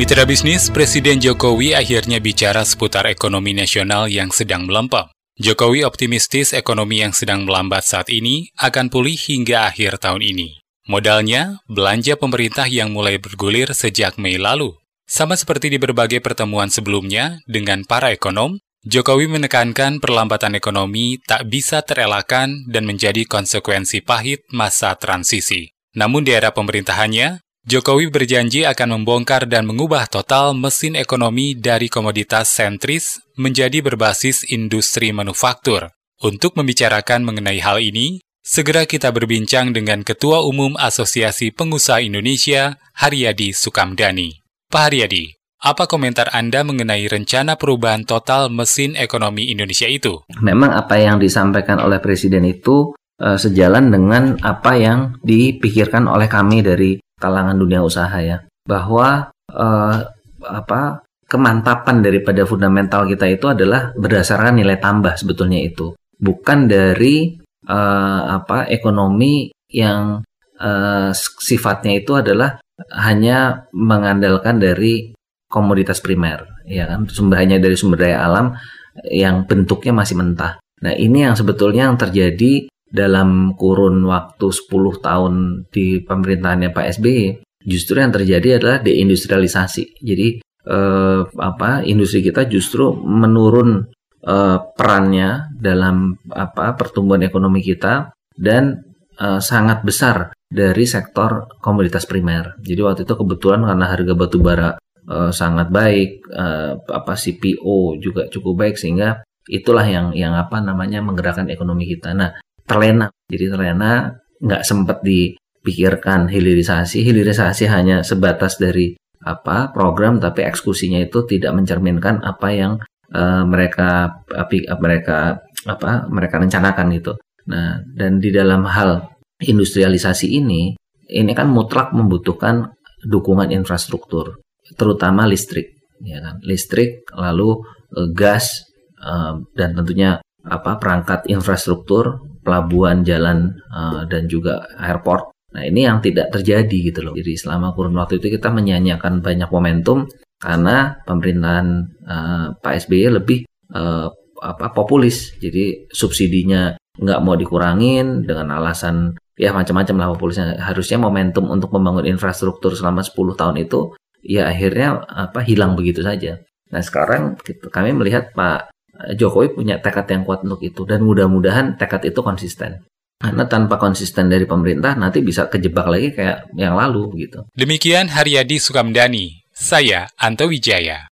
Mitra bisnis, Presiden Jokowi akhirnya bicara seputar ekonomi nasional yang sedang melempem. Jokowi optimistis ekonomi yang sedang melambat saat ini akan pulih hingga akhir tahun ini. Modalnya, belanja pemerintah yang mulai bergulir sejak Mei lalu. Sama seperti di berbagai pertemuan sebelumnya dengan para ekonom, Jokowi menekankan perlambatan ekonomi tak bisa terelakkan dan menjadi konsekuensi pahit masa transisi. Namun di era pemerintahannya, Jokowi berjanji akan membongkar dan mengubah total mesin ekonomi dari komoditas sentris menjadi berbasis industri manufaktur. Untuk membicarakan mengenai hal ini, segera kita berbincang dengan Ketua Umum Asosiasi Pengusaha Indonesia, Haryadi Sukamdani. Pak Haryadi, apa komentar Anda mengenai rencana perubahan total mesin ekonomi Indonesia itu? Memang apa yang disampaikan oleh Presiden itu uh, sejalan dengan apa yang dipikirkan oleh kami dari kalangan dunia usaha ya. Bahwa uh, apa kemantapan daripada fundamental kita itu adalah berdasarkan nilai tambah sebetulnya itu. Bukan dari uh, apa ekonomi yang uh, sifatnya itu adalah hanya mengandalkan dari komoditas primer ya kan? Sumber hanya dari sumber daya alam yang bentuknya masih mentah. Nah, ini yang sebetulnya yang terjadi dalam kurun waktu 10 tahun di pemerintahannya Pak SBY justru yang terjadi adalah deindustrialisasi. Jadi eh, apa industri kita justru menurun eh, perannya dalam apa pertumbuhan ekonomi kita dan eh, sangat besar dari sektor komoditas primer. Jadi waktu itu kebetulan karena harga batu bara eh, sangat baik, eh, apa CPO juga cukup baik sehingga itulah yang yang apa namanya menggerakkan ekonomi kita. Nah, terlena. Jadi terlena nggak sempat dipikirkan hilirisasi. Hilirisasi hanya sebatas dari apa program, tapi eksekusinya itu tidak mencerminkan apa yang uh, mereka api, mereka apa mereka rencanakan gitu. Nah, dan di dalam hal industrialisasi ini, ini kan mutlak membutuhkan dukungan infrastruktur, terutama listrik, ya kan? Listrik, lalu uh, gas, uh, dan tentunya apa perangkat infrastruktur pelabuhan jalan uh, dan juga airport. Nah ini yang tidak terjadi gitu loh. Jadi selama kurun waktu itu kita menyanyikan banyak momentum karena pemerintahan uh, Pak SBY lebih uh, apa populis. Jadi subsidinya nggak mau dikurangin dengan alasan ya macam-macam lah populisnya. Harusnya momentum untuk membangun infrastruktur selama 10 tahun itu ya akhirnya apa hilang begitu saja. Nah sekarang kita, kami melihat Pak Jokowi punya tekad yang kuat untuk itu dan mudah-mudahan tekad itu konsisten. Karena tanpa konsisten dari pemerintah nanti bisa kejebak lagi kayak yang lalu gitu. Demikian Haryadi Sukamdani, saya Anto Wijaya.